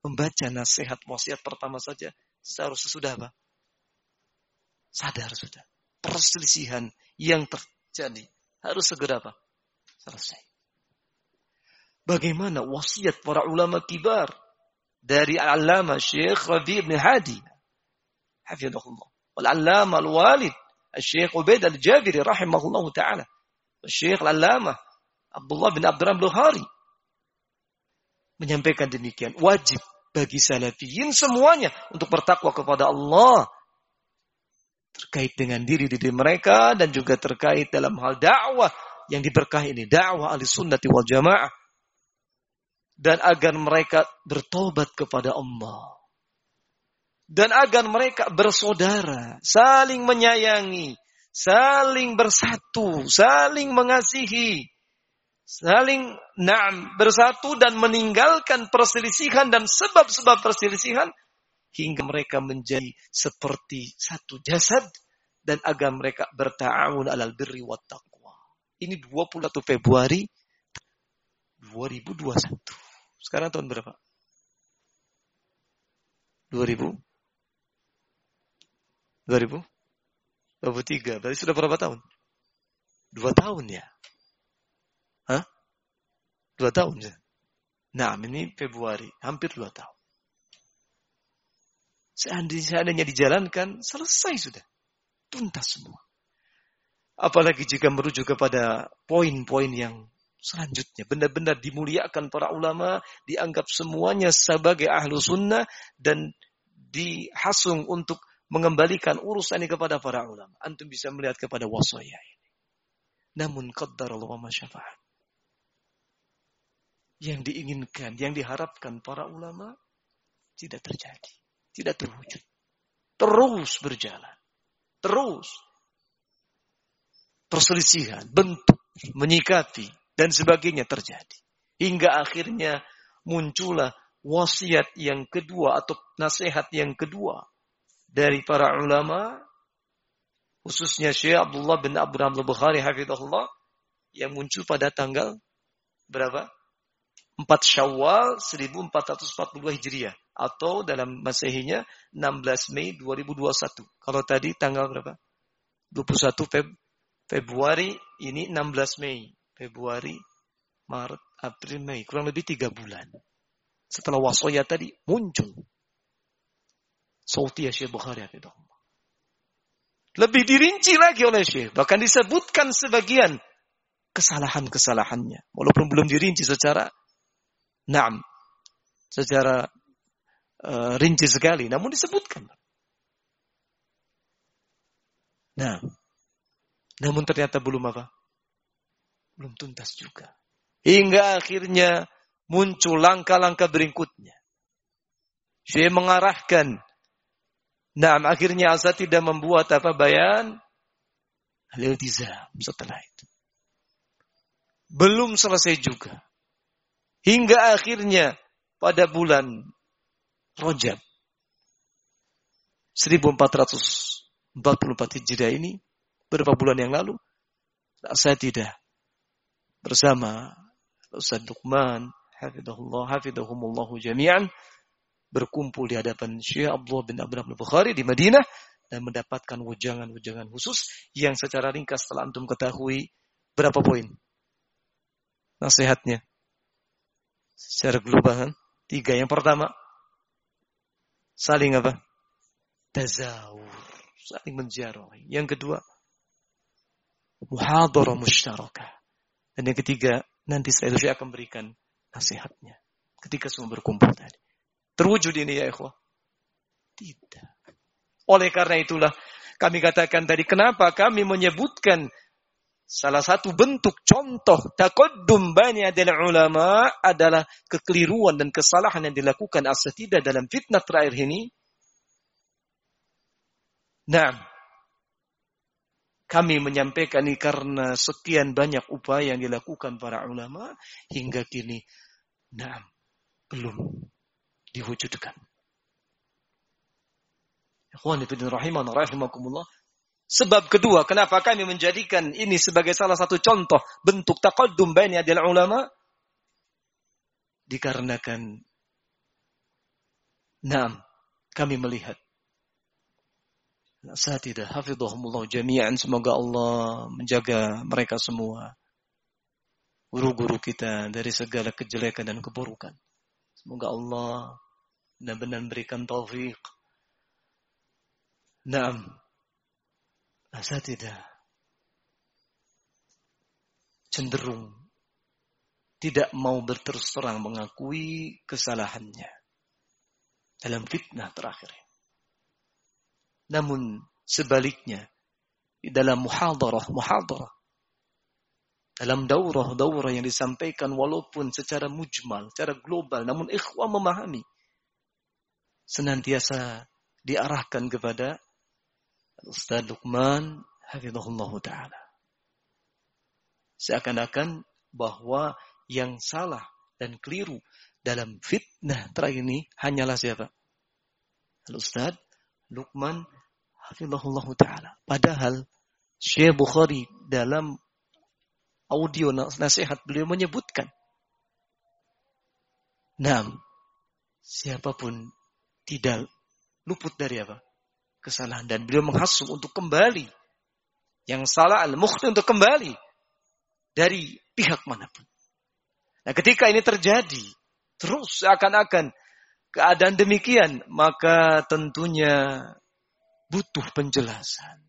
membaca nasihat wasiat pertama saja seharusnya sudah apa? Sadar sudah. Perselisihan yang terjadi harus segera apa? Selesai. Bagaimana wasiat para ulama kibar dari Al-Allama Syekh Rabi bin Hadi. Hafizahullah. Wal-Allama Al-Walid Syekh Ubaid Al-Jabiri rahimahullah ta'ala. Syekh Al-Allama Abdullah bin Abdurrahman Luhari menyampaikan demikian. Wajib bagi salafiyin semuanya untuk bertakwa kepada Allah terkait dengan diri diri mereka dan juga terkait dalam hal dakwah yang diberkahi ini dakwah ahli sunnati wal jamaah dan agar mereka bertobat kepada Allah dan agar mereka bersaudara saling menyayangi saling bersatu saling mengasihi saling na'am bersatu dan meninggalkan perselisihan dan sebab-sebab perselisihan hingga mereka menjadi seperti satu jasad dan agar mereka berta'awun alal birri wa taqwa. Ini 21 Februari 2021. Sekarang tahun berapa? 2000 2000 23. Berarti sudah berapa tahun? Dua tahun ya. Hah? Dua tahun ya? Nah, ini Februari, hampir dua tahun. Seandainya, seandainya dijalankan, selesai sudah. Tuntas semua. Apalagi jika merujuk kepada poin-poin yang selanjutnya. Benar-benar dimuliakan para ulama, dianggap semuanya sebagai ahlu sunnah dan dihasung untuk mengembalikan urusan ini kepada para ulama. Antum bisa melihat kepada wasaya ini. Namun qaddar Allah wa syafaat. Yang diinginkan, yang diharapkan para ulama tidak terjadi. Tidak terwujud. Terus berjalan. Terus. Perselisihan, bentuk, menyikapi, dan sebagainya terjadi. Hingga akhirnya muncullah wasiat yang kedua atau nasihat yang kedua dari para ulama khususnya Syekh Abdullah bin Abraham al-Bukhari hafizahullah yang muncul pada tanggal berapa? 4 Syawal 1442 Hijriah atau dalam Masehinya 16 Mei 2021. Kalau tadi tanggal berapa? 21 Feb Februari ini 16 Mei Februari, Maret, April, Mei. Kurang lebih tiga bulan. Setelah wasoya tadi muncul. Sauti Syekh Bukhari Lebih dirinci lagi oleh Syekh. Bahkan disebutkan sebagian kesalahan-kesalahannya. Walaupun belum dirinci secara naam. Secara uh, rinci sekali. Namun disebutkan. Nah, namun ternyata belum apa? Belum tuntas juga. Hingga akhirnya muncul langkah-langkah berikutnya. Syekh mengarahkan. Nah, akhirnya Asa tidak membuat apa bayan al-iltizam setelah itu. Belum selesai juga. Hingga akhirnya pada bulan Rojab 1444 Hijriah ini beberapa bulan yang lalu saya tidak bersama Ustaz Luqman hafidhahullah hafidhahumullahu jami'an berkumpul di hadapan Syekh Abdullah bin Abraham al-Bukhari di Madinah dan mendapatkan wejangan-wejangan khusus yang secara ringkas telah antum ketahui berapa poin? Nasihatnya. Secara global tiga. Yang pertama saling apa? Tazawur saling menjarah yang kedua muhadarah musytarakah dan yang ketiga, nanti saya akan berikan nasihatnya. Ketika semua berkumpul tadi. Terwujud ini ya ikhwah? Tidak. Oleh karena itulah kami katakan tadi kenapa kami menyebutkan salah satu bentuk contoh takoddum bani adalah ulama adalah kekeliruan dan kesalahan yang dilakukan asatidah dalam fitnah terakhir ini. Nah, kami menyampaikan ini karena sekian banyak upaya yang dilakukan para ulama hingga kini nah, belum diwujudkan. Sebab kedua, kenapa kami menjadikan ini sebagai salah satu contoh bentuk taqaddum baini adalah ulama? Dikarenakan Nah, kami melihat asatidah hafidhahumullah jami'an. Semoga Allah menjaga mereka semua. Guru-guru kita dari segala kejelekan dan keburukan. Semoga Allah benar-benar memberikan taufik Naam. Asatidah cenderung tidak mau berterus terang mengakui kesalahannya. Dalam fitnah terakhir namun sebaliknya, di dalam muhadarah, muhadarah, dalam daurah-daurah yang disampaikan walaupun secara mujmal, secara global, namun ikhwah memahami, senantiasa diarahkan kepada Ustaz Luqman hafizahullah taala. Seakan-akan bahwa yang salah dan keliru dalam fitnah terakhir ini hanyalah siapa? Al-Ustaz Luqman hafizahullah taala. Padahal Syekh Bukhari dalam audio nasihat beliau menyebutkan Nah, siapa pun tidak luput dari apa? Kesalahan. Dan beliau menghasut untuk kembali. Yang salah al-mukhti untuk kembali. Dari pihak mana pun. Nah ketika ini terjadi. Terus seakan-akan keadaan demikian. Maka tentunya butuh penjelasan.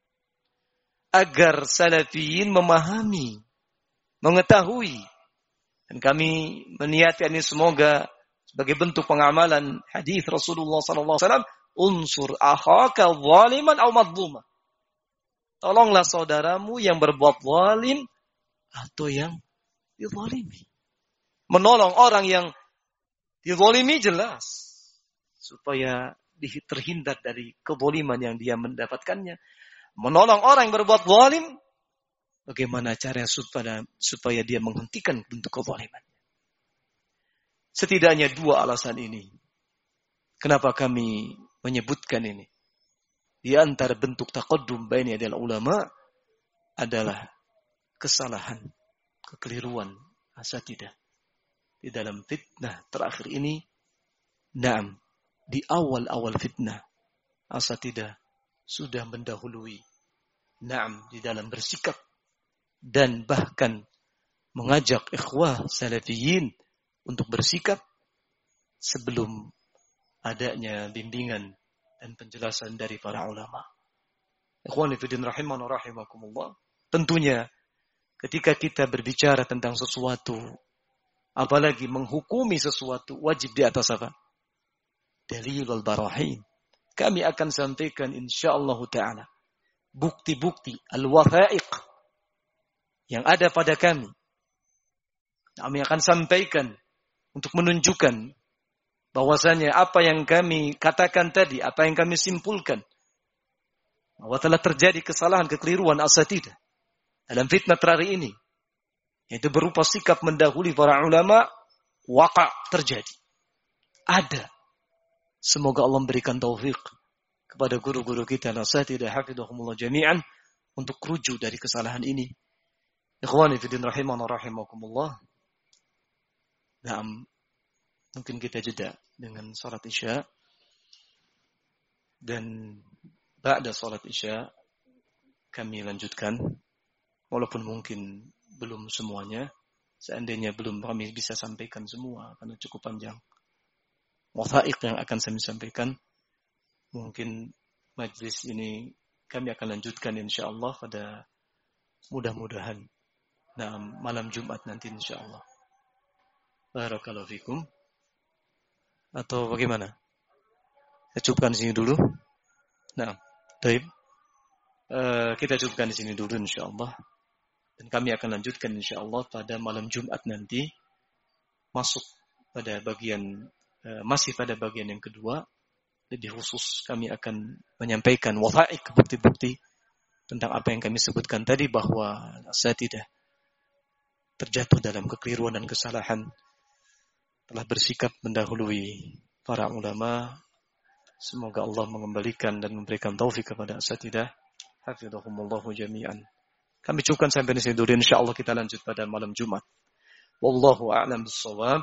Agar salafiyin memahami, mengetahui Dan kami meniatkan ini semoga sebagai bentuk pengamalan hadis Rasulullah wasallam, unsur akhaka zaliman aw madluma. Tolonglah saudaramu yang berbuat zalim atau yang dizalimi. Menolong orang yang dizalimi jelas supaya terhindar dari keboliman yang dia mendapatkannya. Menolong orang yang berbuat zalim Bagaimana cara supaya, supaya dia menghentikan bentuk kezaliman. Setidaknya dua alasan ini. Kenapa kami menyebutkan ini? Di antara bentuk taqaddum baini adalah ulama adalah kesalahan, kekeliruan asatidah. Di dalam fitnah terakhir ini, naam, di awal-awal fitnah, asatidah sudah mendahului. Naam, di dalam bersikap dan bahkan mengajak ikhwah salafiyin untuk bersikap sebelum adanya bimbingan dan penjelasan dari para ulama. Ikhwan fillah rahiman rahimakumullah. Tentunya ketika kita berbicara tentang sesuatu apalagi menghukumi sesuatu wajib di atas apa? Dalil wal barahin. Kami akan sampaikan insyaallah taala bukti-bukti al-wathaiq yang ada pada kami. Kami akan sampaikan untuk menunjukkan bahwasanya apa yang kami katakan tadi, apa yang kami simpulkan, bahwa telah terjadi kesalahan, kekeliruan asatidah dalam fitnah terakhir ini, yaitu berupa sikap mendahului para ulama, waka terjadi. Ada. Semoga Allah memberikan taufik kepada guru-guru kita, asatidah hafidhahumullah jami'an, untuk rujuk dari kesalahan ini Ikhwani fidin rahimana rahimakumullah. Nah, mungkin kita jeda dengan salat isya. Dan ba'da salat isya kami lanjutkan. Walaupun mungkin belum semuanya. Seandainya belum kami bisa sampaikan semua karena cukup panjang. Wathaiq yang akan kami sampaikan. Mungkin majlis ini kami akan lanjutkan insya Allah pada mudah-mudahan Nah, malam Jumat nanti insya Allah. Barakallahu fikum. Atau bagaimana? Saya cukupkan di sini dulu. Nah, taib. Uh, kita cukupkan di sini dulu insya Allah. Dan kami akan lanjutkan insya Allah pada malam Jumat nanti. Masuk pada bagian, masih pada bagian yang kedua. Lebih khusus kami akan menyampaikan wafaik bukti-bukti tentang apa yang kami sebutkan tadi bahwa saya tidak terjatuh dalam kekeliruan dan kesalahan telah bersikap mendahului para ulama. Semoga Allah mengembalikan dan memberikan taufik kepada asatidah hafizahumullahu jami'an. Kami cukupkan sampai di sini dulu. Insyaallah kita lanjut pada malam Jumat. Wallahu a'lam bissawab